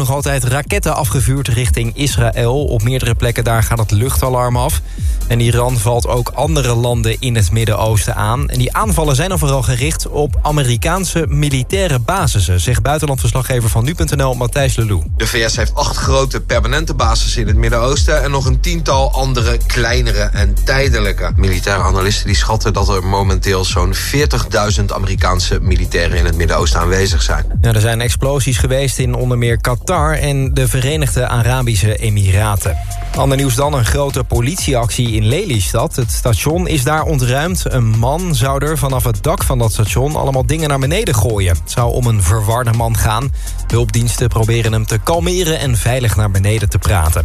nog altijd raketten afgevuurd richting Israël. Op meerdere plekken daar gaat het luchtalarm af. En Iran valt ook andere landen in het Midden-Oosten aan. En die aanvallen zijn dan vooral gericht op Amerikaanse militaire basissen... zegt buitenlandverslaggever van nu.nl Matthijs Lelou. De VS heeft acht grote permanente bases in het Midden-Oosten... en nog een tiental andere kleinere en tijdelijke. Militaire analisten die schatten dat er momenteel zo'n 40.000 Amerikaanse militairen in het Midden-Oosten aanwezig zijn. Ja, er zijn explosies geweest in onder meer Qatar en de Verenigde Arabische Emiraten. Ander nieuws dan, een grote politieactie in Lelystad. Het station is daar ontruimd. Een man zou er vanaf het dak van dat station allemaal dingen naar beneden gooien. Het zou om een verwarde man gaan. Hulpdiensten proberen hem te kalmeren en veilig naar beneden te praten.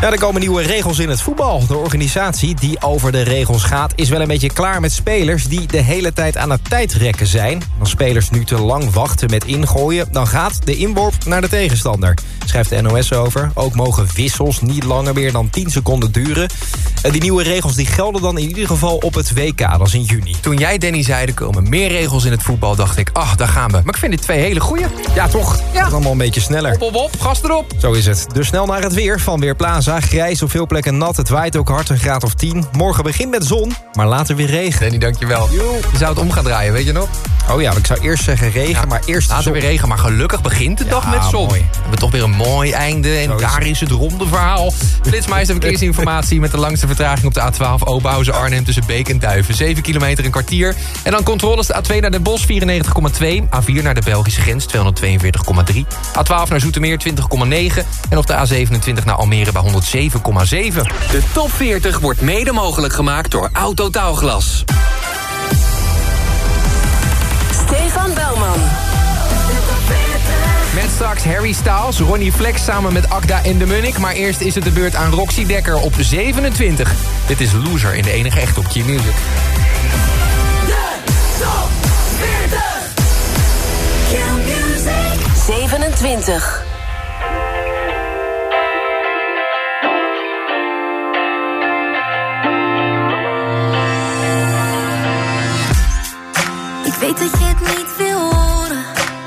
Ja, er komen nieuwe regels in het voetbal. De organisatie die over de regels gaat is wel een beetje klaar met spelers... die de hele tijd aan het tijdrekken zijn. Als spelers nu te lang wachten met ingooien... dan gaat de inworp naar de tegenstander. Schrijft de NOS over. Ook mogen wissels niet langer meer dan 10 seconden duren. Die nieuwe regels die gelden dan in ieder geval op het WK. Dat is in juni. Toen jij, Danny, zei er komen meer regels in het voetbal... dacht ik, ach, daar gaan we. Maar ik vind dit twee hele goeie. Ja, toch? Ja. Het is allemaal een beetje sneller. Op, op, op, gas erop. Zo is het. Dus snel naar het weer van Weerplaza. Grijs, op veel plekken nat. Het waait ook hard, een graad of 10. Morgen begint met zon, maar later weer regen. Danny, dankjewel. Je zou het om gaan draaien, weet je nog? Oh ja, ik zou eerst zeggen regen, maar eerst Later weer regen, maar gelukkig begint de Ja, dag met zon. mooi. We hebben toch weer een mooi einde en Zo is daar het. is het ronde verhaal. Flitsmeister verkeersinformatie met de langste vertraging op de A12 Oberhausen-Arnhem tussen Beek en Duiven. 7 kilometer een kwartier. En dan controles de A2 naar Den Bosch 94,2. A4 naar de Belgische grens 242,3. A12 naar Zoetermeer 20,9. En op de A27 naar Almere bij 107,7. De top 40 wordt mede mogelijk gemaakt door Autotaalglas. Stefan Belman. Met straks Harry Styles, Ronnie Flex samen met Akda en de Munnik. Maar eerst is het de beurt aan Roxy Dekker op 27. Dit is Loser in de enige echt op Q-Music. 27. Ik weet dat je het niet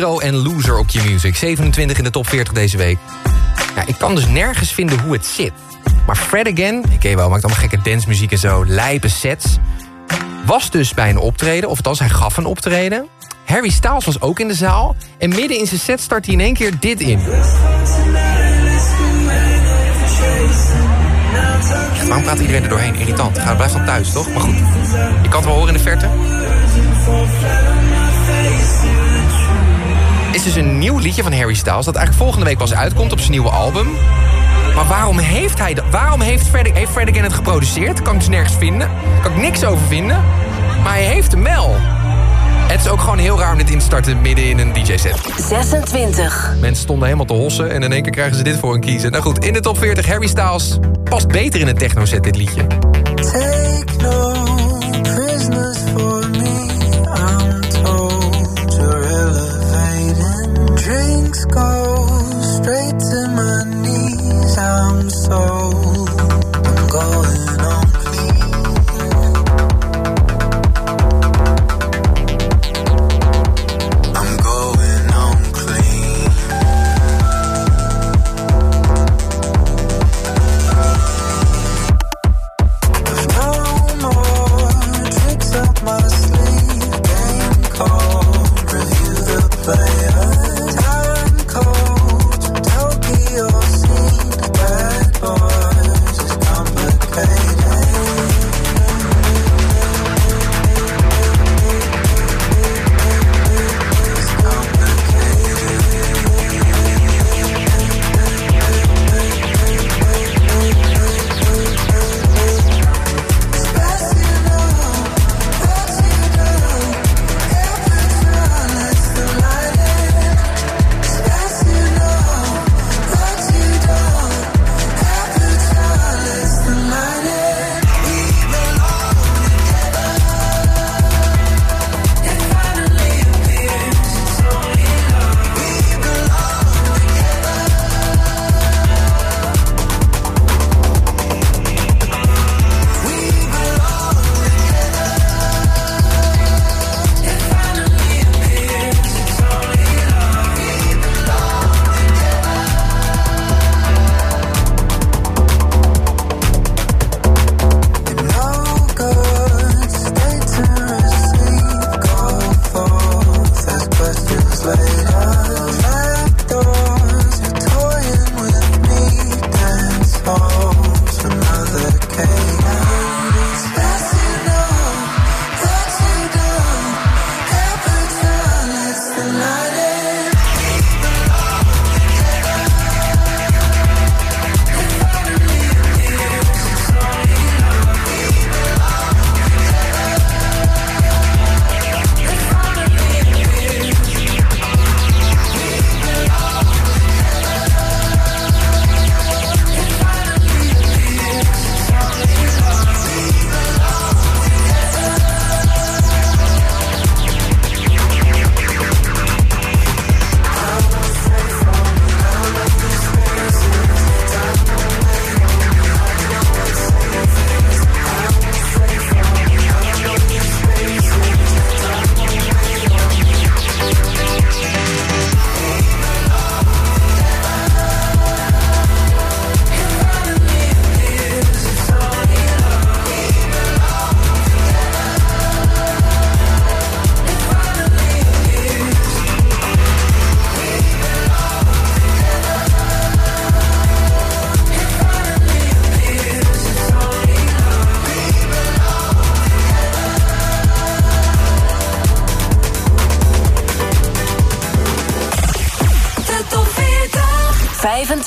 zijn. Roxy Ro en Loser op Q-Music. 27 in de top 40 deze week. Ik kan dus nergens vinden hoe het zit. Maar Fred Again, ik je wel, maakt allemaal gekke dancemuziek en zo, lijpe sets. Was dus bij een optreden, of althans hij gaf een optreden. Harry Styles was ook in de zaal. En midden in zijn set start hij in één keer dit in. Waarom praat iedereen er doorheen? Irritant. Ga, blijf dan thuis, toch? Maar goed, je kan het wel horen in de verte. Dus een nieuw liedje van Harry Styles... dat eigenlijk volgende week pas uitkomt op zijn nieuwe album. Maar waarom heeft hij dat? Waarom heeft Fred, heeft Fred Again het geproduceerd? Kan ik dus nergens vinden. Kan ik niks over vinden. Maar hij heeft hem wel. Het is ook gewoon heel raar om dit in te starten midden in een DJ-set. 26. Mensen stonden helemaal te hossen en in één keer krijgen ze dit voor hun kiezen. Nou goed, in de top 40 Harry Styles past beter in een techno-set dit liedje.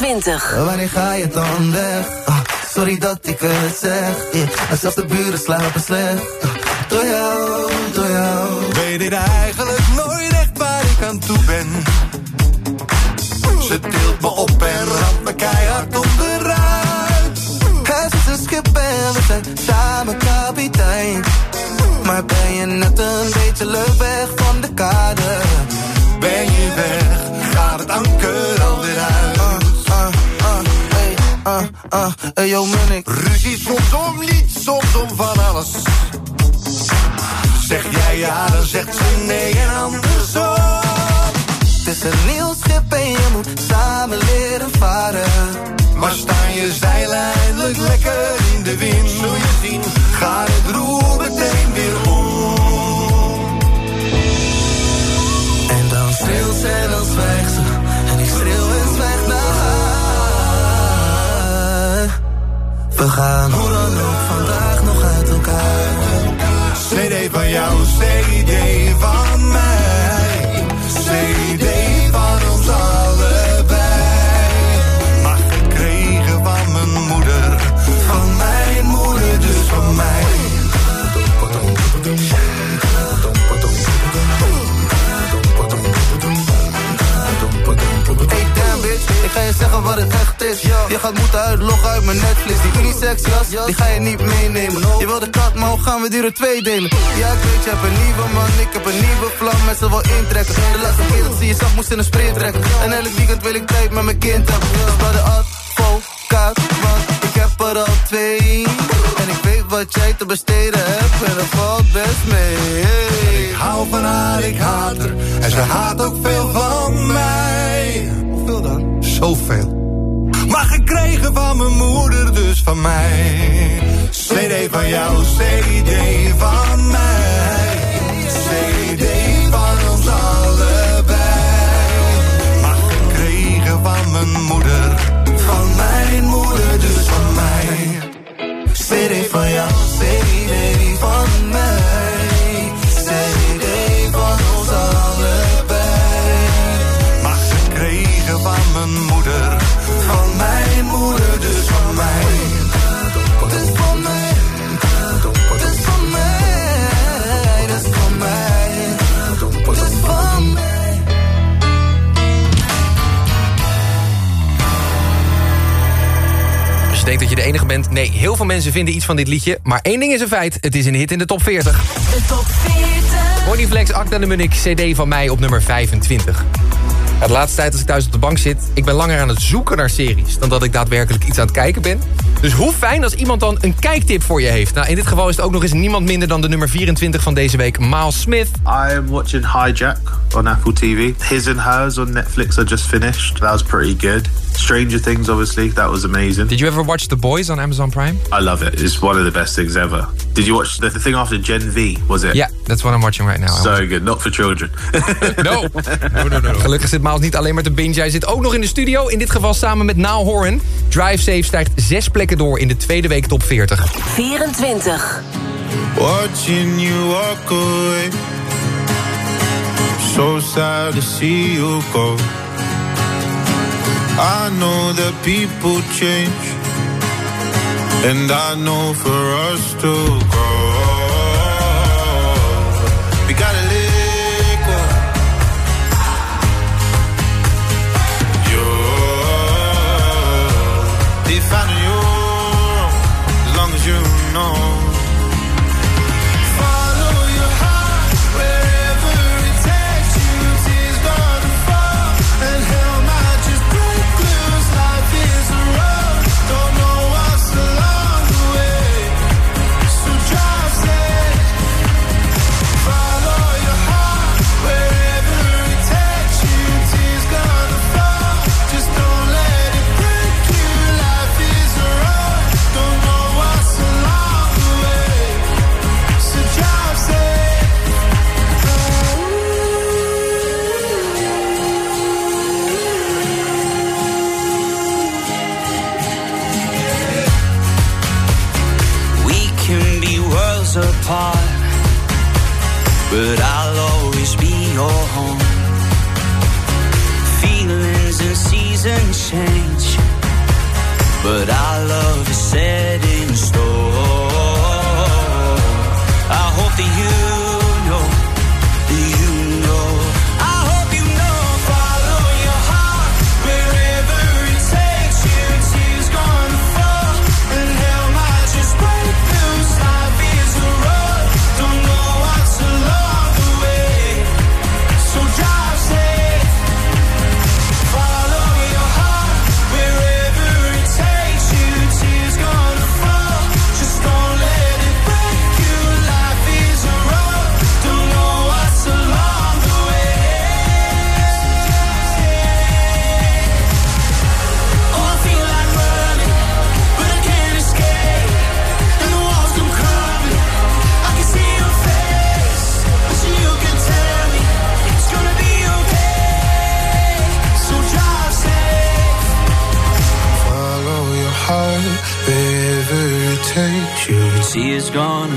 25. Wanneer ga je dan weg? Ah, sorry dat ik het zeg. Yeah. En zelfs de buren slapen slecht. Ah, door jou, door jou. Weet ik eigenlijk nooit echt waar ik aan toe ben. Ze tilt me op en ramt me keihard onderuit. Het is een schip en we zijn samen kapitein. Maar ben je net een beetje leuk ah, hey, yo. Ruzie soms om niets, soms om van alles. Zeg jij ja, dan zegt ze nee en andersom. is een nieuw schip en je moet samen leren varen. Maar staan je zeilen eindelijk lekker in de wind, zul je zien, gaat het roer meteen weer om. En dan schreeuwt ze en dan We gaan hoe dan ook vandaag nog uit elkaar. CD van jou, CD van mij. Zeggen wat het echt is. Je gaat moeten uitloggen uit mijn Netflix. Die unisex jas, die ga je niet meenemen. Je wil de kat, maar hoe gaan we die er twee delen? Ja ik weet, je hebt een nieuwe man, ik heb een nieuwe vlam. Met ze wel intrekken. De laatste keer dat ze je zag, moest in een sprint trekken. En elk weekend wil ik tijd met mijn kind hebben. Dus bij de advocaat, want ik heb er al twee. En ik weet wat jij te besteden hebt. En dat valt best mee. Ik hou van haar, ik haat haar. En ze haat ook veel van mij. Hoeveel dan? Zoveel. Maar gekregen van mijn moeder, dus van mij. CD van jou, CD van de enige bent... Nee, heel veel mensen vinden iets van dit liedje. Maar één ding is een feit. Het is een hit in de top 40. De top 40. Ronnie Flex, Acta de Munnik, CD van mij op nummer 25. Ja, de laatste tijd als ik thuis op de bank zit... ik ben langer aan het zoeken naar series... dan dat ik daadwerkelijk iets aan het kijken ben. Dus hoe fijn als iemand dan een kijktip voor je heeft. Nou, in dit geval is het ook nog eens niemand minder dan de nummer 24 van deze week... Miles Smith. I'm watching Hijack on Apple TV. His and Hers on Netflix are just finished. That was pretty good. Stranger Things, obviously, that was amazing. Did you ever watch The Boys on Amazon Prime? I love it. It's one of the best things ever. Did you watch the, the thing after Gen V? Was it? Yeah, that's what I'm watching right now. So good. Not for children. No. no, no, no. Gelukkig zit Miles niet alleen maar te binge. Hij zit ook nog in de studio. In dit geval samen met Naal Horan. Drive Safe stijgt zes plekken door in de tweede week top 40. 24. Watching you walk away. So sad to see you go. I know that people change. And I know for us to go.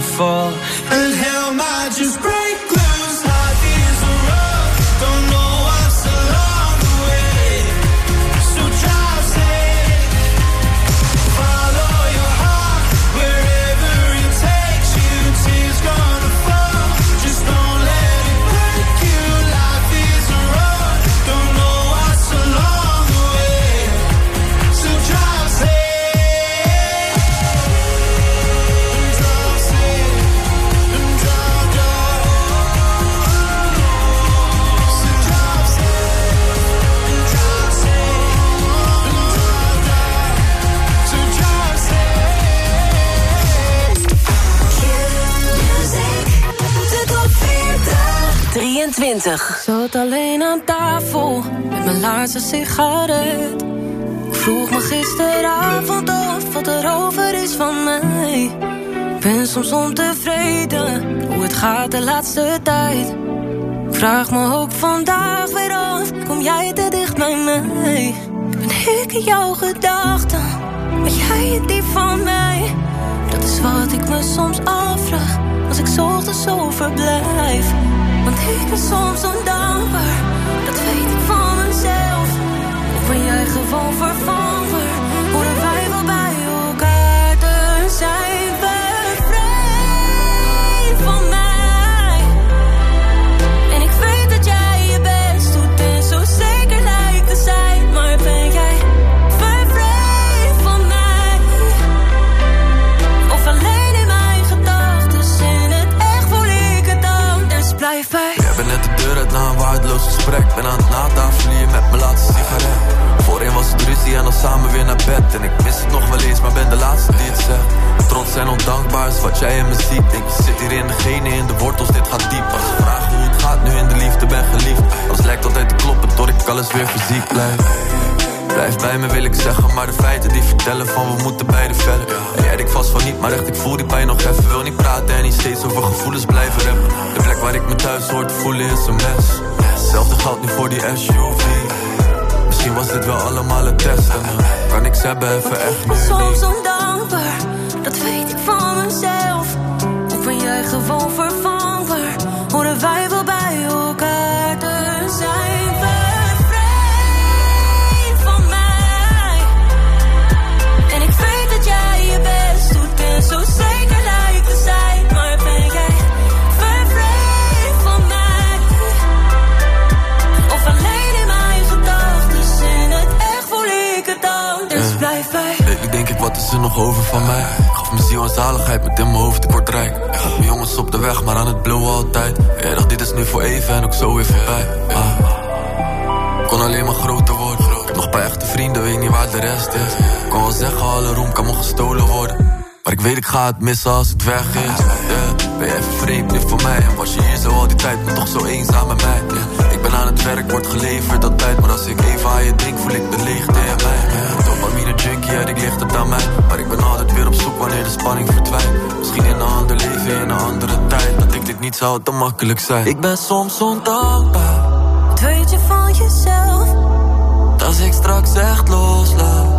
Is sigaret. Ik vroeg me gisteravond af wat er over is van mij. Ik ben soms ontevreden hoe het gaat de laatste tijd. Ik vraag me ook vandaag weer af, kom jij te dicht bij mij? Ben ik in jouw gedachten, ben jij het diep van mij? Dat is wat ik me soms afvraag, als ik zo verblijf. Want ik ben soms ondankbaar, dat weet ik. Ben jij gewoon thuis hoor te voelen is een mes. Hetzelfde geldt nu voor die SUV. Misschien was dit wel allemaal een test en dan kan ik ze hebben even echt Ik nu soms ondankbaar, dat weet ik van mezelf. Of ben jij gewoon vervanger, nog over van mij? Gaf mijn ziel en zaligheid met in mijn hoofd, ik word rijk. Jongens op de weg, maar aan het blowen altijd. Jij dacht, dit is nu voor even en ook zo weer voorbij. Ah. Kon alleen maar groter worden. Nog paar echte vrienden, weet niet waar de rest is. Ik kan wel zeggen, alle roem kan me gestolen worden. Maar ik weet, ik ga het missen als het weg is. Ben jij even vreemd nu voor mij? En was je hier zo al die tijd, maar toch zo eenzaam met mij? Ik ben aan het werk, wordt geleverd altijd. Maar als ik even aan je denk, voel ik de leegte in mij. Junkie, ja, ik ligt het aan mij. Maar ik ben altijd weer op zoek wanneer de spanning verdwijnt. Misschien in een ander leven, in een andere tijd. Dat ik dit niet zou te makkelijk zijn. Ik ben soms ondankbaar. Wat weet je van jezelf? Als ik straks echt loslaat.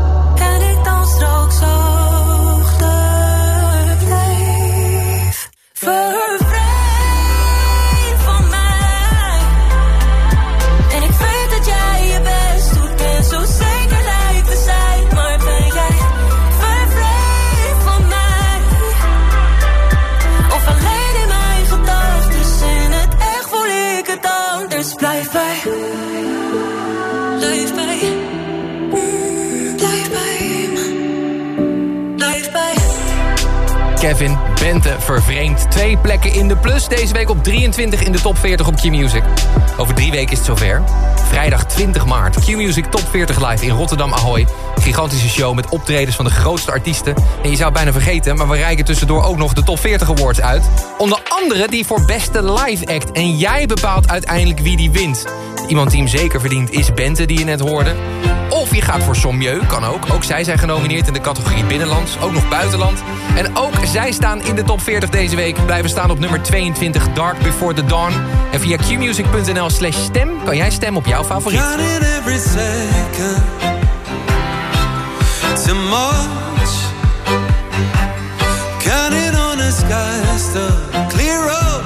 Kevin Bente vervreemd. Twee plekken in de plus. Deze week op 23 in de top 40 op Q-Music. Over drie weken is het zover. Vrijdag 20 maart. Q-Music Top 40 live in Rotterdam Ahoy. Gigantische show met optredens van de grootste artiesten. En je zou bijna vergeten, maar we reiken tussendoor ook nog de Top 40 Awards uit. Onder andere die voor beste live act. En jij bepaalt uiteindelijk wie die wint. Iemand die hem zeker verdient is Bente, die je net hoorde. Of je gaat voor Sommieu, kan ook. Ook zij zijn genomineerd in de categorie binnenlands. Ook nog buitenland. En ook zij staan in in de top 40 deze week. Blijven staan op nummer 22, Dark Before the Dawn. En via qmusic.nl slash stem kan jij stemmen op jouw favoriet. On clear up,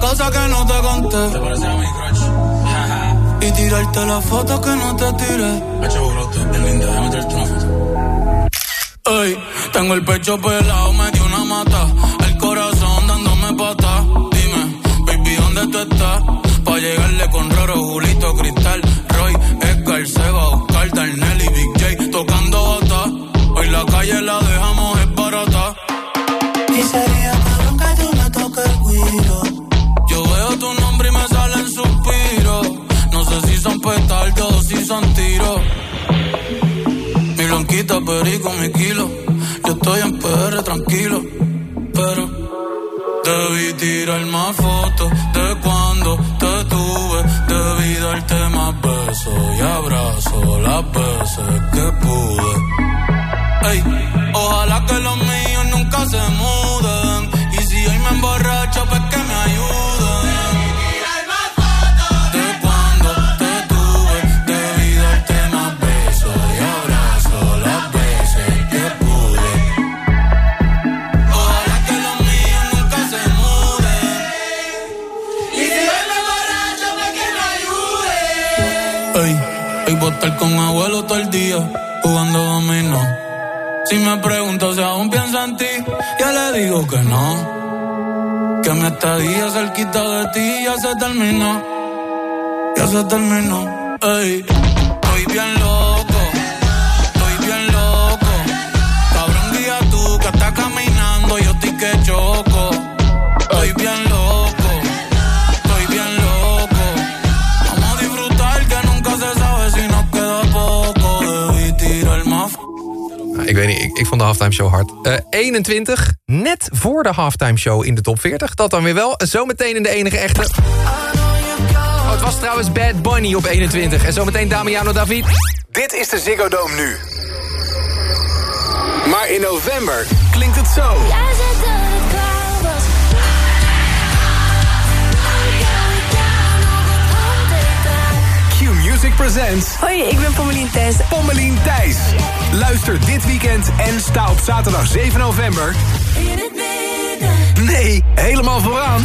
cosas que no te conté. Te parece a mi crush. y tirarte las fotos que no te tiré. Hacho, bro, tú linda, déjame tirarte una foto. Ey, tengo el pecho pelado, me 21, net voor de halftime show in de top 40. Dat dan weer wel. Zometeen in de enige echte... Oh, het was trouwens Bad Bunny op 21. En zometeen Damiano David. Dit is de Ziggo Dome nu. Maar in november klinkt het zo. Q-Music presents... Hoi, ik ben Pommelien Thijs. Pommelien Thijs. Luister dit weekend en sta op zaterdag 7 november... In het midden. Nee, helemaal vooraan.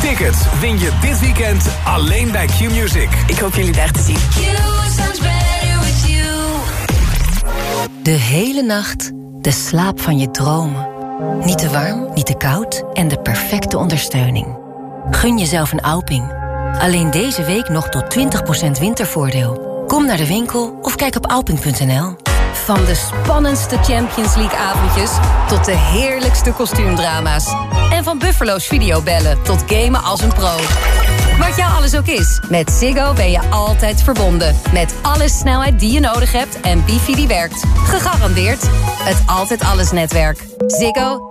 Tickets win je dit weekend alleen bij Q-Music. Ik hoop jullie daar te zien. De hele nacht de slaap van je dromen. Niet te warm, niet te koud en de perfecte ondersteuning. Gun jezelf een Alping. Alleen deze week nog tot 20% wintervoordeel. Kom naar de winkel of kijk op alping.nl. Van de spannendste Champions League avondjes tot de heerlijkste kostuumdrama's. En van Buffalo's videobellen tot gamen als een pro. Wat jou alles ook is, met Ziggo ben je altijd verbonden. Met alle snelheid die je nodig hebt en wifi die werkt. Gegarandeerd het Altijd Alles netwerk. Ziggo.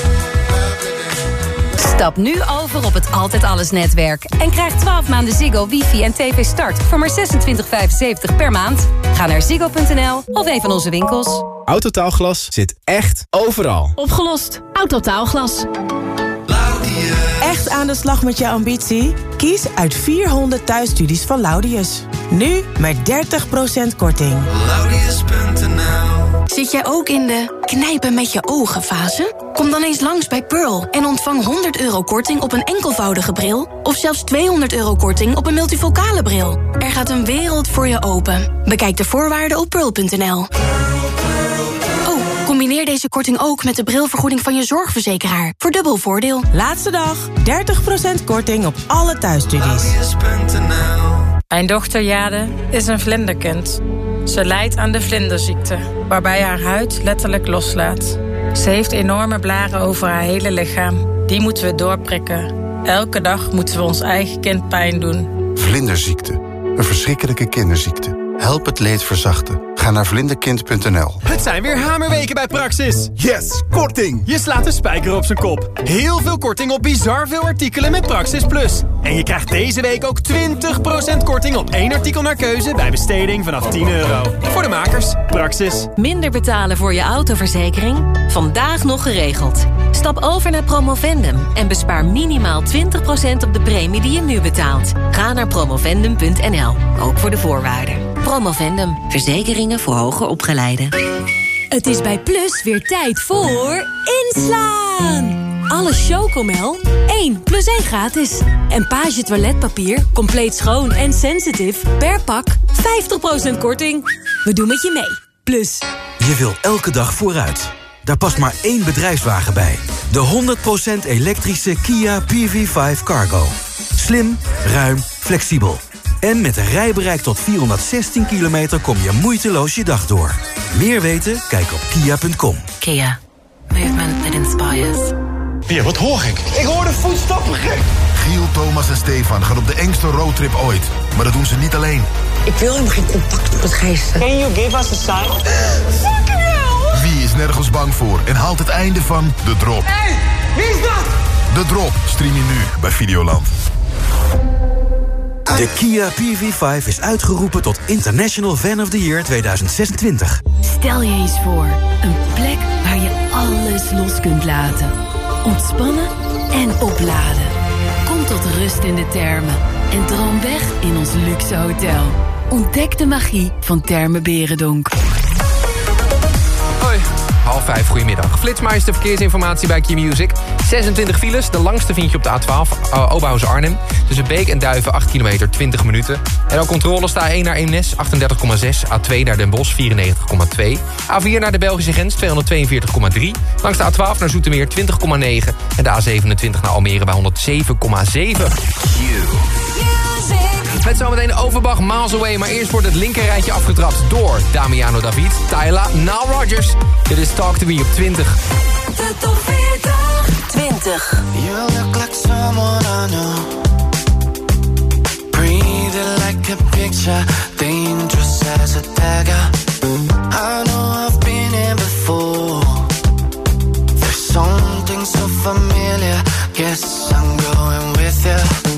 Stap nu over op het Altijd Alles netwerk. En krijg 12 maanden Ziggo, wifi en tv start voor maar 26,75 per maand. Ga naar ziggo.nl of een van onze winkels. Autotaalglas zit echt overal. Opgelost. Autotaalglas. Echt aan de slag met je ambitie? Kies uit 400 thuisstudies van Laudius. Nu met 30% korting. Zit jij ook in de knijpen met je ogen fase? Kom dan eens langs bij Pearl en ontvang 100 euro korting op een enkelvoudige bril... of zelfs 200 euro korting op een multifocale bril. Er gaat een wereld voor je open. Bekijk de voorwaarden op pearl.nl. Oh, combineer deze korting ook met de brilvergoeding van je zorgverzekeraar. Voor dubbel voordeel. Laatste dag, 30% korting op alle thuisstudies. Mijn dochter Jade is een vlinderkind. Ze lijdt aan de vlinderziekte, waarbij haar huid letterlijk loslaat. Ze heeft enorme blaren over haar hele lichaam. Die moeten we doorprikken. Elke dag moeten we ons eigen kind pijn doen. Vlinderziekte. Een verschrikkelijke kinderziekte. Help het leed verzachten. Ga naar vlinderkind.nl. Het zijn weer hamerweken bij Praxis. Yes, korting. Je slaat de spijker op zijn kop. Heel veel korting op bizar veel artikelen met Praxis Plus. En je krijgt deze week ook 20% korting op één artikel naar keuze... bij besteding vanaf 10 euro. Voor de makers, Praxis. Minder betalen voor je autoverzekering? Vandaag nog geregeld. Stap over naar Promovendum en bespaar minimaal 20% op de premie die je nu betaalt. Ga naar promovendum.nl, ook voor de voorwaarden. Promovendum, verzekeringen voor hoger opgeleiden. Het is bij Plus weer tijd voor inslaan. Alle Chocomel 1 plus 1 gratis. En Page toiletpapier, compleet schoon en sensitive per pak 50% korting. We doen met je mee. Plus. Je wil elke dag vooruit. Daar past maar één bedrijfswagen bij. De 100% elektrische Kia PV5 Cargo. Slim, ruim, flexibel. En met een rijbereik tot 416 kilometer kom je moeiteloos je dag door. Meer weten? Kijk op kia.com. Kia. Movement that inspires. Ja, wat hoor ik? Ik hoor de voetstappen gek. Giel, Thomas en Stefan gaan op de engste roadtrip ooit. Maar dat doen ze niet alleen. Ik wil helemaal geen contact met geesten. Can you give us a sign? Fucking hell! Wie is nergens bang voor en haalt het einde van De Drop? Hé, wie is dat? De Drop stream je nu bij Videoland. De Kia PV5 is uitgeroepen tot International Fan of the Year 2026. Stel je eens voor, een plek waar je alles los kunt laten. Ontspannen en opladen. Kom tot rust in de termen en droom weg in ons luxe hotel. Ontdek de magie van Termen Berendonk. Half vijf, goedemiddag. Flitsmeister verkeersinformatie bij Q-Music. 26 files, de langste vind je op de A12, uh, Oberhausen Arnhem. Tussen Beek en Duiven, 8 kilometer, 20 minuten. En ook controle sta 1 naar Eemnes, 38,6. A2 naar Den Bosch, 94,2. A4 naar de Belgische grens, 242,3. Langs de A12 naar Zoetermeer, 20,9. En de A27 naar Almere bij 107,7. Met zometeen Overbach, Miles Away. Maar eerst wordt het linkerrijtje afgetrapt door Damiano David, Tyla, Nal Rogers. Dit is Talk To Me op 20. De top 40. 20. You look like someone I know. Breathe like a picture. Dangerous as a dagger. I know I've been here before. There's something so familiar. Yes, I'm going with you.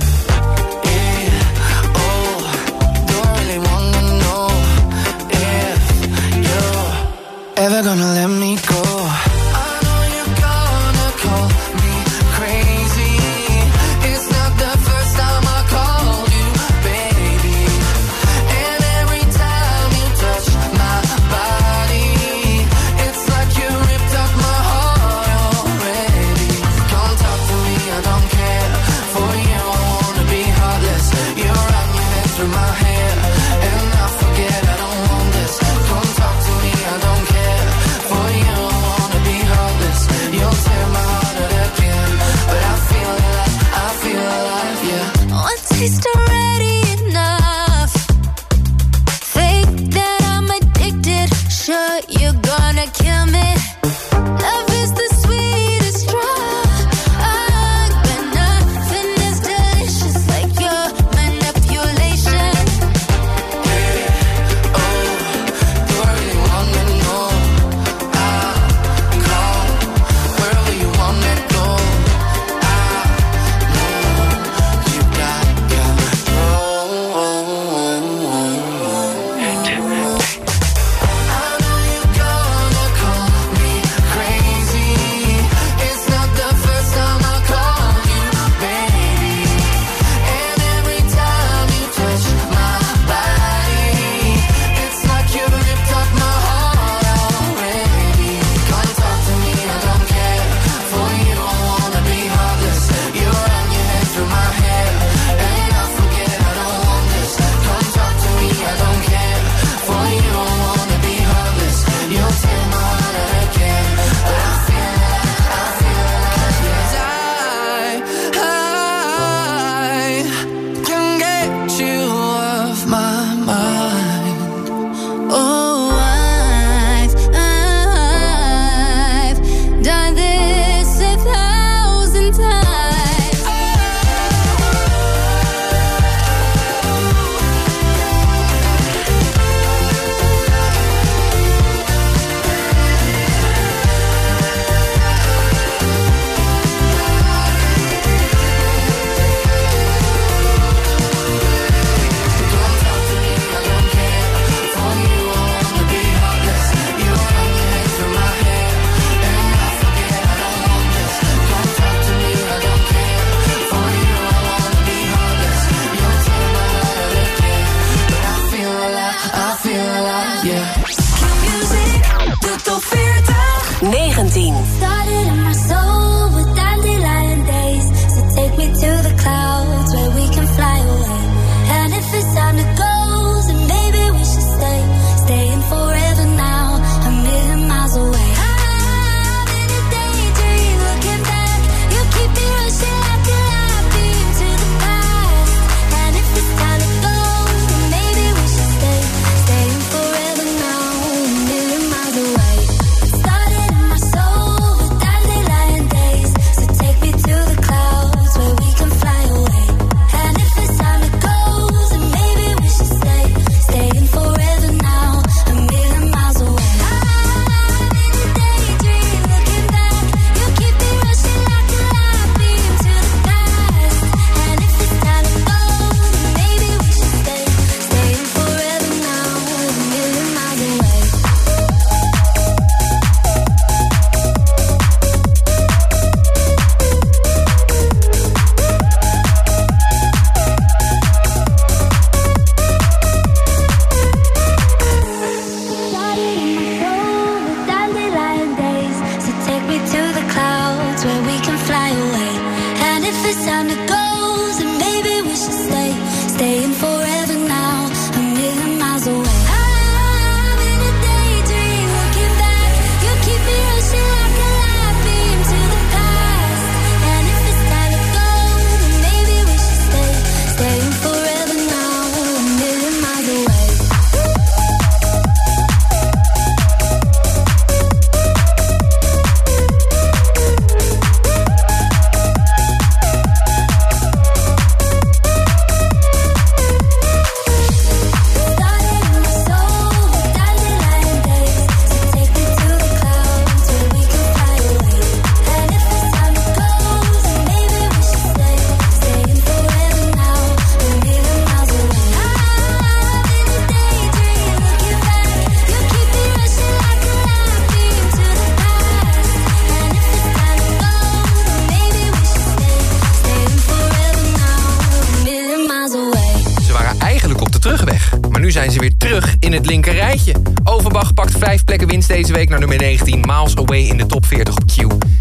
Nummer 19. Miles Away in de top 40 op Q.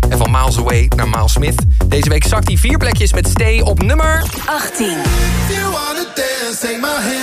En van Miles Away naar Miles Smith. Deze week zakt hij vier plekjes met Stay op nummer 18. If you wanna dance, take my hand,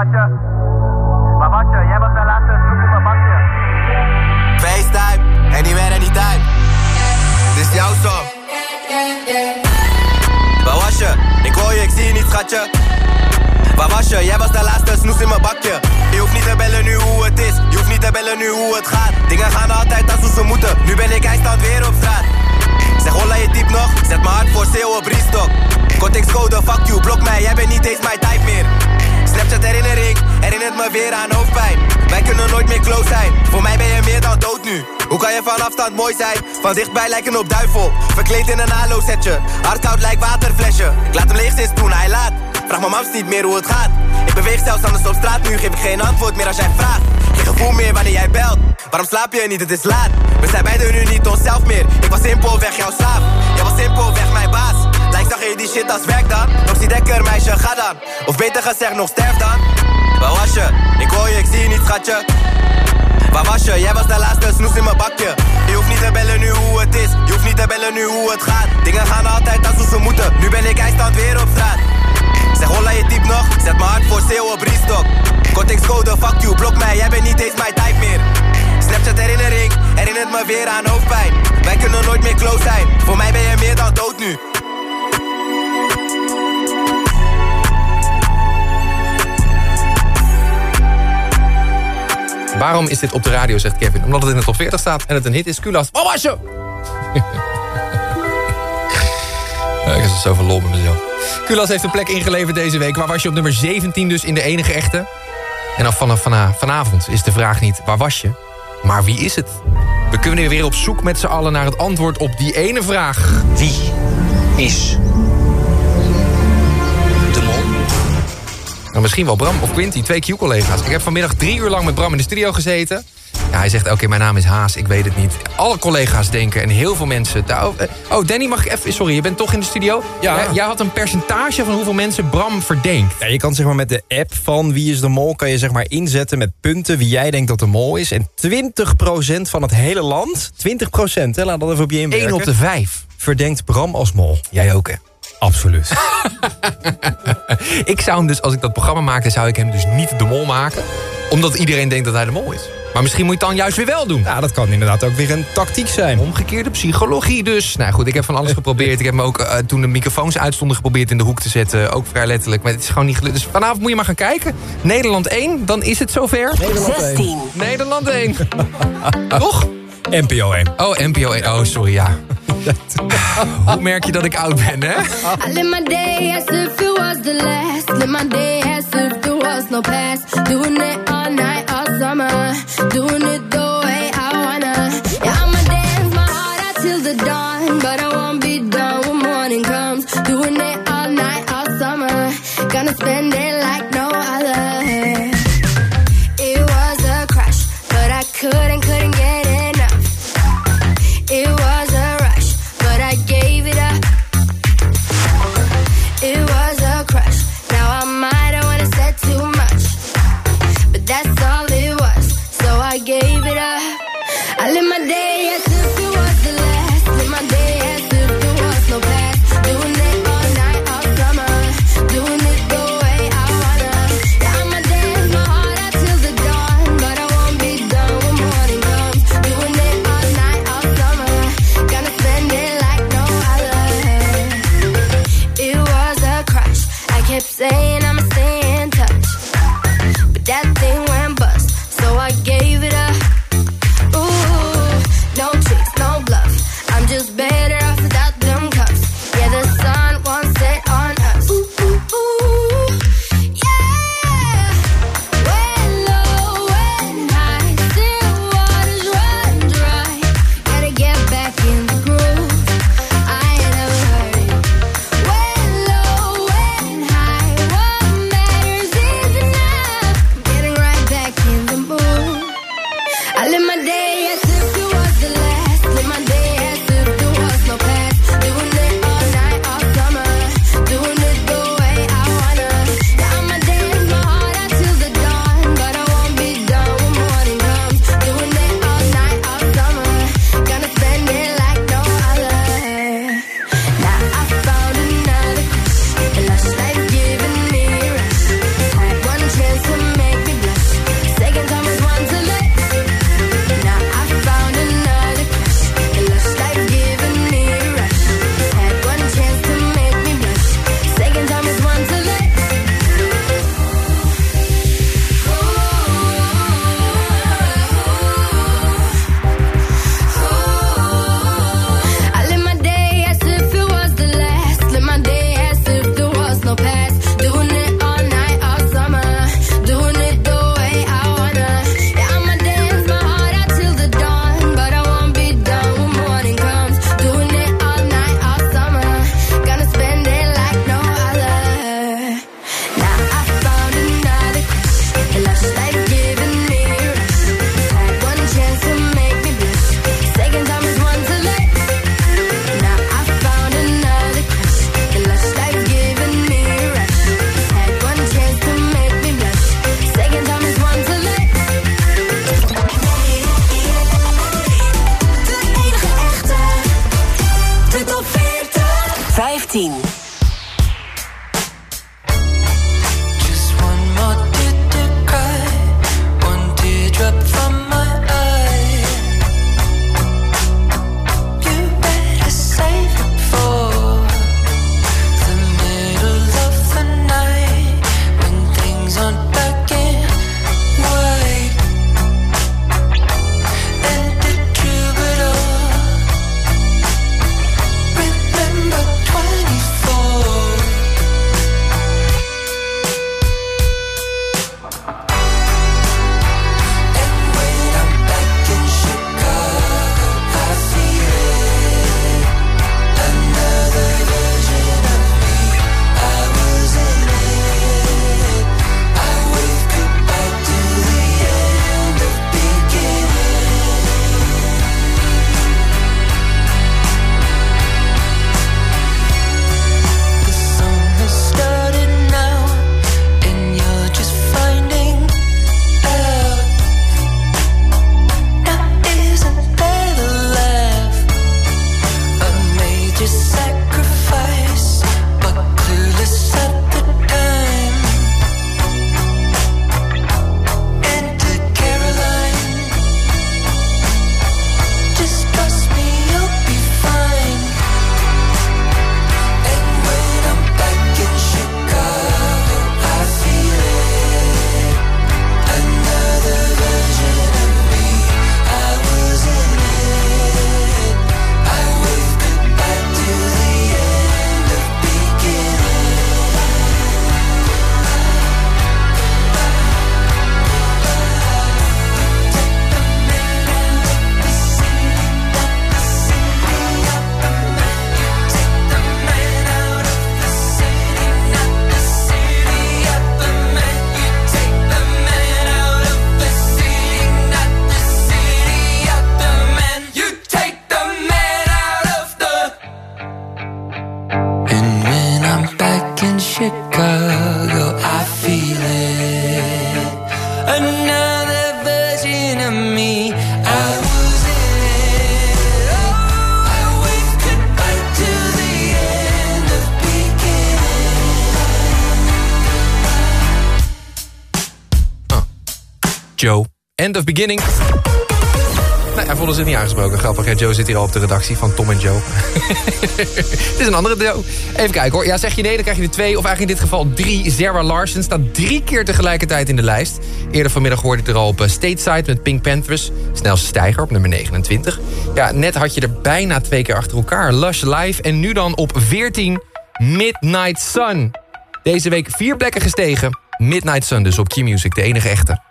Schatje. Maar wat je, jij was de laatste snoep in mijn bakje. FaceTime, anywhere, anytime. Dit is jouw song. Waar was je? Ik hoor je, ik zie je niet, schatje. Waar was je? Jij was de laatste snoes in mijn bakje. Je hoeft niet te bellen nu hoe het is. Je hoeft niet te bellen nu hoe het gaat. Dingen gaan altijd als hoe ze moeten. Nu ben ik eindstand weer op straat. Zeg holla je type nog, zet mijn hart voor sale op restock. Kortingscode, fuck you, blok mij, jij bent niet eens mijn type meer. Snapchat herinnering, herinnert me weer aan hoofdpijn. Wij kunnen nooit meer close zijn, voor mij ben je meer dan dood nu. Hoe kan je van afstand mooi zijn, van dichtbij lijken op duivel. Verkleed in een halo setje, hardkoud lijkt waterflesje. Ik laat hem leeg sinds toen hij laat, vraag mijn mams niet meer hoe het gaat. Ik beweeg zelfs anders op straat, nu geef ik geen antwoord meer als jij vraagt. Geen gevoel meer wanneer jij belt, waarom slaap je niet, het is laat. We zijn beiden nu niet onszelf meer, ik was simpelweg jouw slaaf. Jij was simpelweg mijn baas. Zag je die shit als werk dan? Nog zie dekker, meisje, ga dan. Of beter gezegd, nog sterf dan. Waar was je? Ik hoor je, ik zie je niet, schatje. Waar was je? Jij was de laatste snoes in mijn bakje. Je hoeft niet te bellen nu hoe het is. Je hoeft niet te bellen nu hoe het gaat. Dingen gaan altijd als hoe ze moeten. Nu ben ik eindstand weer op straat. Zeg holla je type nog, zet mijn hart voor sale op restock. Kortingscode, fuck you, blok mij, jij bent niet eens mijn type meer. Snapchat herinnering, herinnert me weer aan hoofdpijn. Wij kunnen nooit meer close zijn, voor mij ben je meer dan dood nu. Waarom is dit op de radio, zegt Kevin? Omdat het in de top 40 staat en het een hit is. Kulas, waar was je? Ik heb zoveel lol met mezelf. Kulas heeft een plek ingeleverd deze week. Waar was je op nummer 17 dus in de enige echte? En dan vanaf vana- vanavond is de vraag niet waar was je, maar wie is het? We kunnen weer op zoek met z'n allen naar het antwoord op die ene vraag. Wie is Misschien wel Bram of Quinty, twee Q-collega's. Ik heb vanmiddag drie uur lang met Bram in de studio gezeten. Ja, hij zegt elke keer, mijn naam is Haas, ik weet het niet. Alle collega's denken en heel veel mensen... Eh, oh, Danny, mag ik even... Sorry, je bent toch in de studio? Ja. Jij, jij had een percentage van hoeveel mensen Bram verdenkt. Ja, je kan zeg maar met de app van Wie is de Mol... kan je zeg maar inzetten met punten wie jij denkt dat de mol is. En 20% van het hele land, 20% hè, laat dat even op je inwerken. Eén op de vijf. Verdenkt Bram als mol. Jij ook, hè? Absoluut. ik zou hem dus, als ik dat programma maakte... zou ik hem dus niet de mol maken. Omdat iedereen denkt dat hij de mol is. Maar misschien moet je het dan juist weer wel doen. Ja, dat kan inderdaad ook weer een tactiek zijn. Omgekeerde psychologie dus. Nou goed, ik heb van alles geprobeerd. Ik heb me ook eh, toen de microfoons uitstonden geprobeerd in de hoek te zetten. Ook vrij letterlijk. Maar het is gewoon niet gelukt. Dus vanavond moet je maar gaan kijken. Nederland 1, dan is het zover. Nederland 1. 16. Nederland 1. Toch? NPO 1. Oh, NPO 1. Oh, sorry, ja. Hoe merk je dat ik oud ben, hè? I live my day as if it was the last. Live my day as if there was no past. Doing it all night, all summer. Doing it the way I wanna. Yeah, I'ma dance my heart out till the dawn. But I won't be done when morning comes. Doing it all night, all summer. Gonna spend it Joe. End of beginning. Nee, hij voelde zich niet aangesproken. Grappig? Joe zit hier al op de redactie van Tom en Joe. Het is een andere Joe. Even kijken hoor. Ja, zeg je nee, dan krijg je er twee. Of eigenlijk in dit geval drie. Sarah Larsen staat drie keer tegelijkertijd in de lijst. Eerder vanmiddag hoorde ik er al op eh, Stateside met Pink Panthers. Snelste stijger op nummer 29. Ja, net had je er bijna twee keer achter elkaar. Lush Live. En nu dan op 14 Midnight Sun. Deze week vier plekken gestegen. Midnight Sun dus op Q-Music, de enige echte.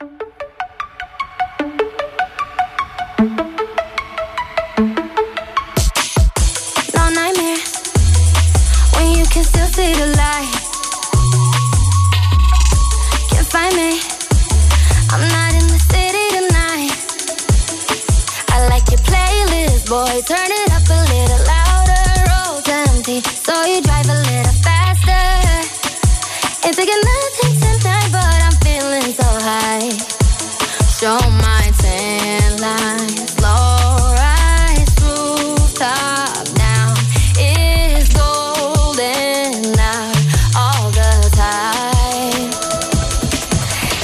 Show my tan lines, low rise rooftop is golden all the time.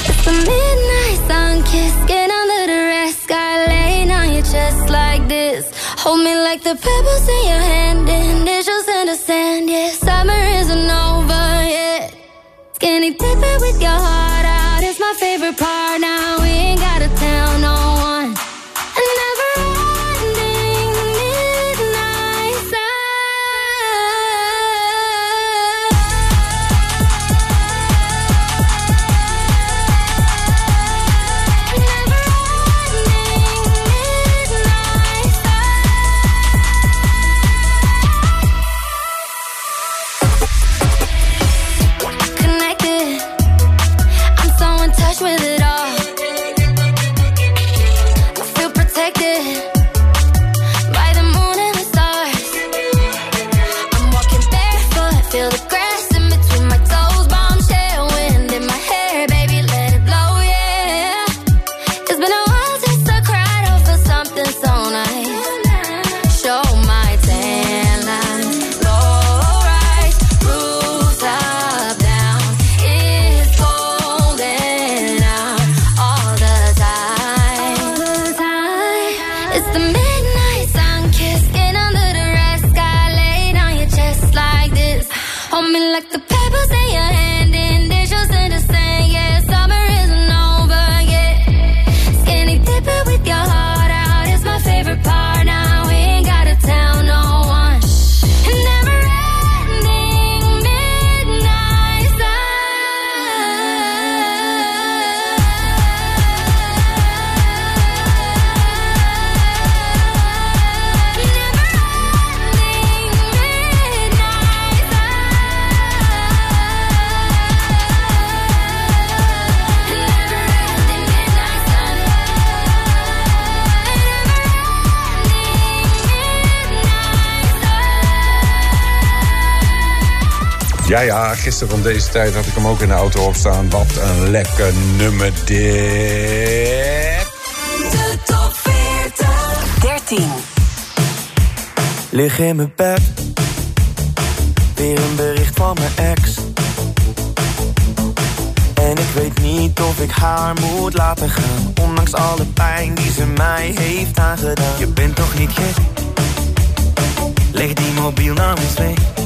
It's midnight sun kiss, get under the red sky, laying on your chest like this. Hold me like the pebbles in your hand, and initials in the sand. Yeah, summer isn't over yet. Skinny dipping with your heart out is my favorite part. Now gisteren om deze tijd had ik hem ook in de auto opstaan. Wat een lekker nummer dit. De top 40. 13. Lig in mijn bed. Weer een bericht van mijn ex. En ik weet niet of ik haar moet laten gaan. Ondanks alle pijn die ze mij heeft aangedaan. Je bent toch niet gek? Leg die mobiel nou eens weg.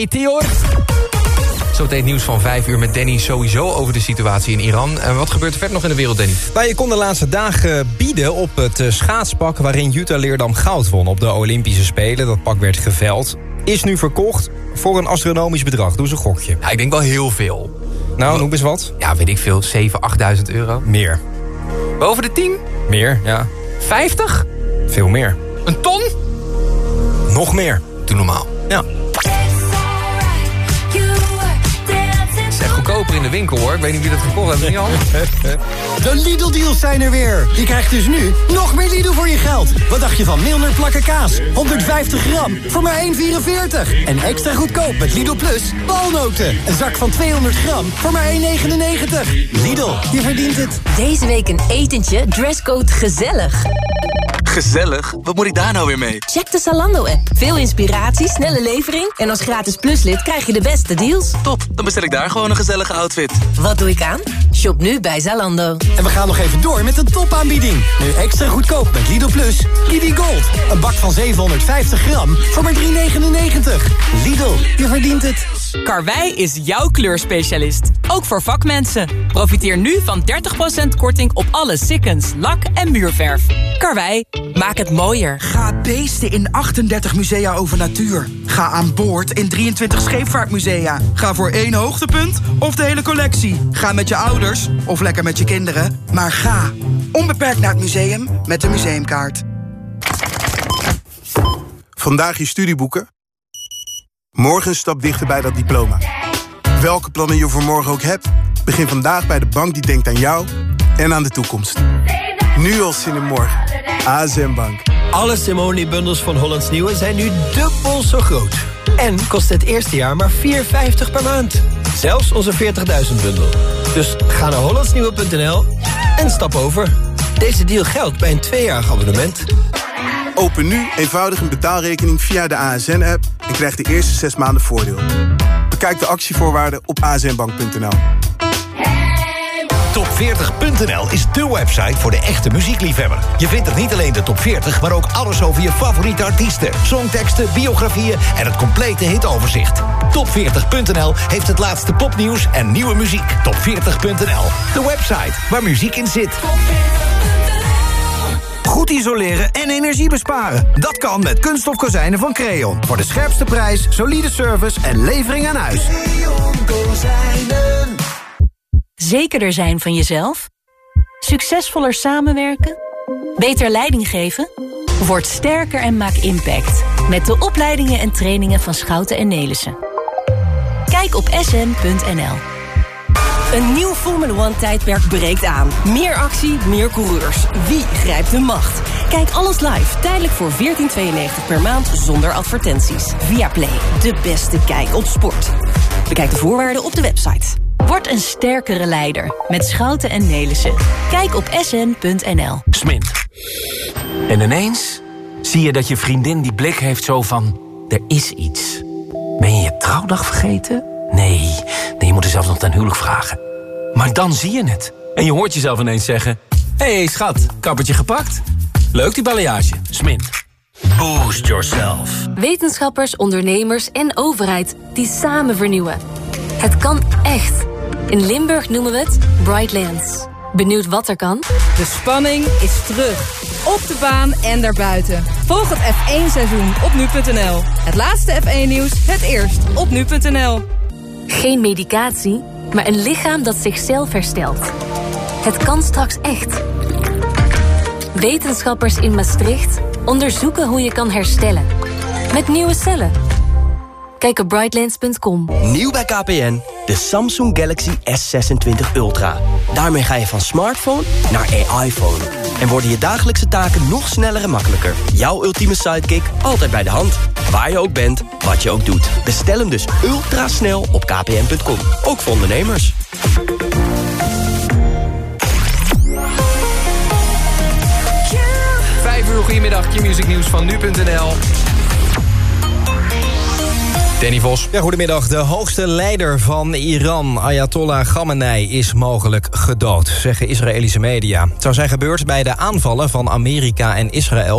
Meteor. Zo meteen nieuws van 5 uur met Danny sowieso over de situatie in Iran. En wat gebeurt er verder nog in de wereld, Danny? Nou, je kon de laatste dagen bieden op het eh, schaatspak... waarin Jutta Leerdam goud won op de Olympische Spelen. Dat pak werd geveld. Is nu verkocht voor een astronomisch bedrag. Doe eens een gokje. Ja, ik denk wel heel veel. Nou, noem eens wat. Ja, weet ik veel. 7.000, 8.000 euro. Meer. Boven de 10? Meer, ja. 50? Veel meer. Een ton? Nog meer. Doe normaal. Ja. Goedkoper in de winkel, hoor. Ik weet niet wie dat gekocht heeft. Jan? De Lidl-deals zijn er weer. Je krijgt dus nu nog meer Lidl voor je geld. Wat dacht je van Milner plakken kaas? 150 gram voor maar 1,44. En extra goedkoop met Lidl Plus walnoten. Een zak van 200 gram voor maar 1,99. Lidl, je verdient het. Deze week een etentje, dresscode gezellig. Gezellig? Wat moet ik daar nou weer mee? Check de Zalando-app. Veel inspiratie, snelle levering... en als gratis pluslid krijg je de beste deals. Top, dan bestel ik daar gewoon een gezellige outfit. Wat doe ik aan? Shop nu bij Zalando. En we gaan nog even door met een topaanbieding. Nu extra goedkoop met Lidl Plus. Lidl Gold. Een bak van 750 gram voor maar 3,99. Lidl, je verdient het. Karwei is jouw kleurspecialist. Ook voor vakmensen. Profiteer nu van 30% korting op alle sikkens, lak en muurverf. Karwei, maak het mooier. Ga beesten in 38 musea over natuur. Ga aan boord in 23 scheepvaartmusea. Ga voor één hoogtepunt of de hele collectie. Ga met je ouders of lekker met je kinderen. Maar ga onbeperkt naar het museum met de museumkaart. Vandaag je studieboeken. Morgen stap dichter bij dat diploma. Welke plannen je voor morgen ook hebt... begin vandaag bij de bank die denkt aan jou en aan de toekomst. Nu al zin in morgen. ASM Bank. Alle Simone-bundels van Hollands Nieuwe zijn nu dubbel zo groot. En kost het eerste jaar maar 4,50 per maand. Zelfs onze 40.000-bundel. Dus ga naar hollandsnieuwe.nl en stap over. Deze deal geldt bij een tweejarig abonnement. Open nu eenvoudig een betaalrekening via de ASN-app... en krijg de eerste zes maanden voordeel. Bekijk de actievoorwaarden op asnbank.nl. Top40.nl is de website voor de echte muziekliefhebber. Je vindt er niet alleen de top 40, maar ook alles over je favoriete artiesten. Songteksten, biografieën en het complete hitoverzicht. Top40.nl heeft het laatste popnieuws en nieuwe muziek. Top40.nl, de website waar muziek in zit. Goed isoleren en energie besparen. Dat kan met kunststof kozijnen van Creon. Voor de scherpste prijs, solide service en levering aan huis. Zekerder zijn van jezelf? Succesvoller samenwerken? Beter leiding geven? Word sterker en maak impact. Met de opleidingen en trainingen van Schouten en Nelissen. Kijk op sn.nl. Een nieuw Formula One tijdperk breekt aan. Meer actie, meer coureurs. Wie grijpt de macht? Kijk alles live, tijdelijk voor 14,92 per maand zonder advertenties. Via Play, de beste kijk op sport. Bekijk de voorwaarden op de website. Word een sterkere leider met Schouten en Nelissen. Kijk op sn.nl. Smint. En ineens zie je dat je vriendin die blik heeft zo van... er is iets. Ben je je trouwdag vergeten? Nee, nee je moet er zelfs nog ten huwelijk vragen. Maar dan zie je het. En je hoort jezelf ineens zeggen... hey, schat, kappertje gepakt? Leuk die balayage. Smin. Boost yourself. Wetenschappers, ondernemers en overheid die samen vernieuwen. Het kan echt. In Limburg noemen we het Brightlands. Benieuwd wat er kan? De spanning is terug. Op de baan en daarbuiten. Volg het F1-seizoen op nu.nl. Het laatste F1-nieuws, het eerst op nu.nl. Geen medicatie, maar een lichaam dat zichzelf herstelt. Het kan straks echt. Wetenschappers in Maastricht onderzoeken hoe je kan herstellen. Met nieuwe cellen. Kijk op brightlands.com. Nieuw bij KPN, de Samsung Galaxy S26 Ultra. Daarmee ga je van smartphone naar AI-phone. En worden je dagelijkse taken nog sneller en makkelijker. Jouw ultieme sidekick altijd bij de hand. Waar je ook bent, wat je ook doet. Bestel hem dus ultra snel op kpn.com. Ook voor ondernemers. Vijf uur, goedemiddag, Q-Music Nieuws van nu.nl. Danny Vos. Ja, goedemiddag. De hoogste leider van Iran, Ayatollah Khamenei, is mogelijk gedood, zeggen Israëlische media. Het zou zijn gebeurd bij de aanvallen van Amerika en Israël